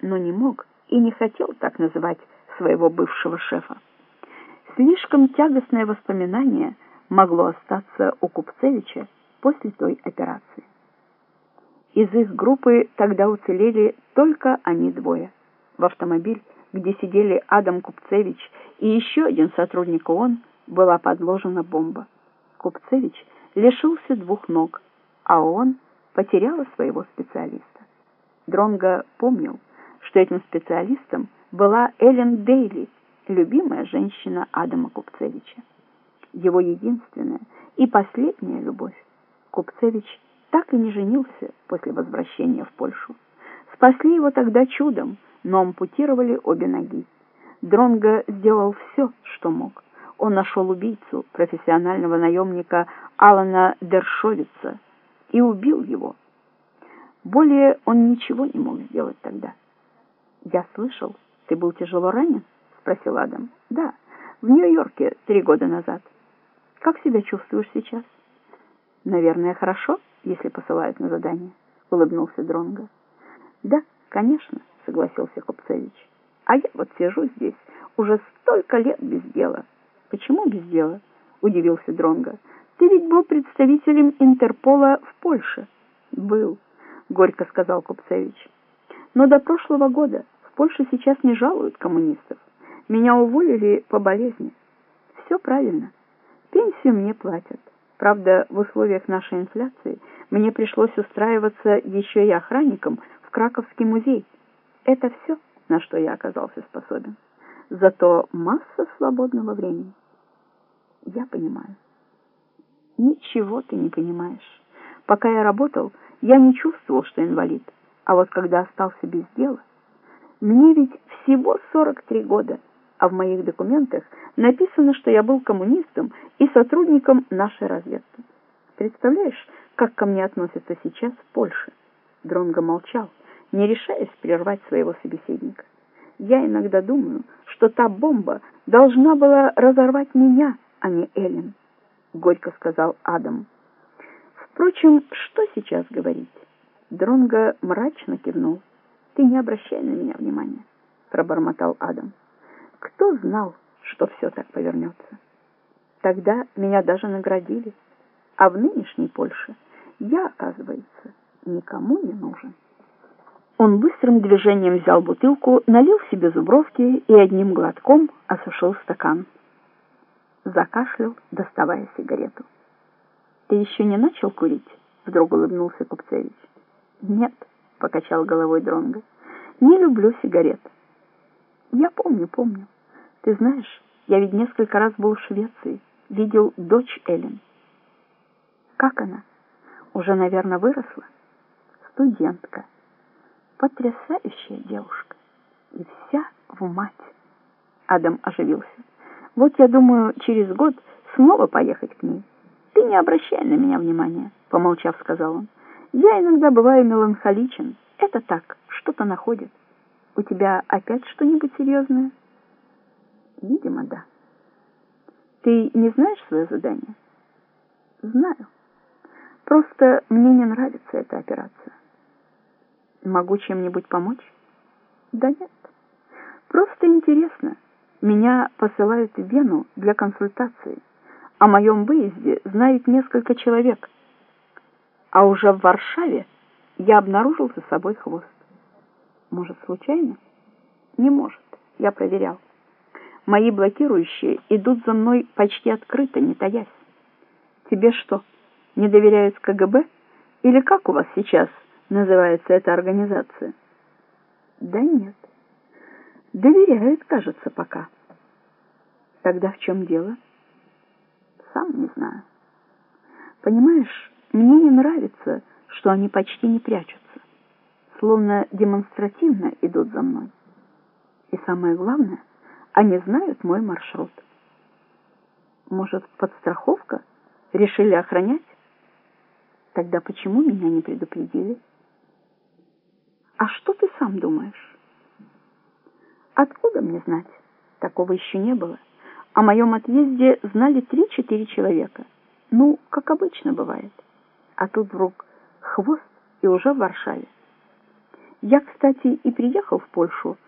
но не мог и не хотел так называть своего бывшего шефа. Слишком тягостное воспоминание могло остаться у Купцевича после той операции. Из их группы тогда уцелели только они двое. В автомобиль, где сидели Адам Купцевич и еще один сотрудник ООН, была подложена бомба. Купцевич лишился двух ног, а он потеряла своего специалиста. Дронго помнил, что этим специалистом была Эллен Дейли, любимая женщина Адама Купцевича. Его единственная и последняя любовь. Купцевич так и не женился после возвращения в Польшу. Спасли его тогда чудом, но ампутировали обе ноги. Дронго сделал все, что мог. Он нашел убийцу, профессионального наемника Алана Дершовица, и убил его. Более он ничего не мог сделать тогда. «Я слышал, ты был тяжело ранен?» — спросил Адам. «Да, в Нью-Йорке три года назад. Как себя чувствуешь сейчас?» «Наверное, хорошо, если посылают на задание», — улыбнулся Дронго. «Да, конечно», — согласился Купцевич. «А я вот сижу здесь уже столько лет без дела». «Почему без дела?» — удивился Дронго. «Ты ведь был представителем Интерпола в Польше». «Был», — горько сказал Купцевич. «Но до прошлого года Польше сейчас не жалуют коммунистов. Меня уволили по болезни. Все правильно. Пенсию мне платят. Правда, в условиях нашей инфляции мне пришлось устраиваться еще и охранником в Краковский музей. Это все, на что я оказался способен. Зато масса свободного времени. Я понимаю. Ничего ты не понимаешь. Пока я работал, я не чувствовал, что инвалид. А вот когда остался без дела... Мне ведь всего 43 года, а в моих документах написано, что я был коммунистом и сотрудником нашей разведки. Представляешь, как ко мне относятся сейчас в Польше? Дронго молчал, не решаясь прервать своего собеседника. Я иногда думаю, что та бомба должна была разорвать меня, а не Эллен, — горько сказал Адам. Впрочем, что сейчас говорить? Дронго мрачно кивнул. Ты не обращай на меня внимания, — пробормотал Адам. Кто знал, что все так повернется? Тогда меня даже наградили, а в нынешней Польше я, оказывается, никому не нужен. Он быстрым движением взял бутылку, налил себе зубровки и одним глотком осушил стакан. Закашлял, доставая сигарету. «Ты еще не начал курить?» — вдруг улыбнулся Купцевич. «Нет», — покачал головой Дронго, — «не люблю сигарет». «Я помню, помню. Ты знаешь, я ведь несколько раз был в Швеции, видел дочь Эллен». «Как она? Уже, наверное, выросла?» «Студентка» потрясающая девушка. И вся в мать. Адам оживился. Вот я думаю, через год снова поехать к ней. Ты не обращай на меня внимания, помолчав, сказал он. Я иногда бываю меланхоличен. Это так, что-то находит. У тебя опять что-нибудь серьезное? Видимо, да. Ты не знаешь свое задание? Знаю. Просто мне не нравится эта операция. Могу чем-нибудь помочь? Да нет. Просто интересно. Меня посылают в Вену для консультации. О моем выезде знает несколько человек. А уже в Варшаве я обнаружил за собой хвост. Может, случайно? Не может. Я проверял. Мои блокирующие идут за мной почти открыто, не таясь. Тебе что, не доверяют КГБ? Или как у вас сейчас называется эта организация? Да нет. Доверяют, кажется, пока. Тогда в чем дело? Сам не знаю. Понимаешь, мне не нравится, что они почти не прячутся, словно демонстративно идут за мной. И самое главное, они знают мой маршрут. Может, подстраховка? Решили охранять? Тогда почему меня не предупредили? А что ты сам думаешь? Откуда мне знать? Такого еще не было. О моем отъезде знали три-четыре человека. Ну, как обычно бывает. А тут вдруг хвост и уже в Варшаве. Я, кстати, и приехал в Польшу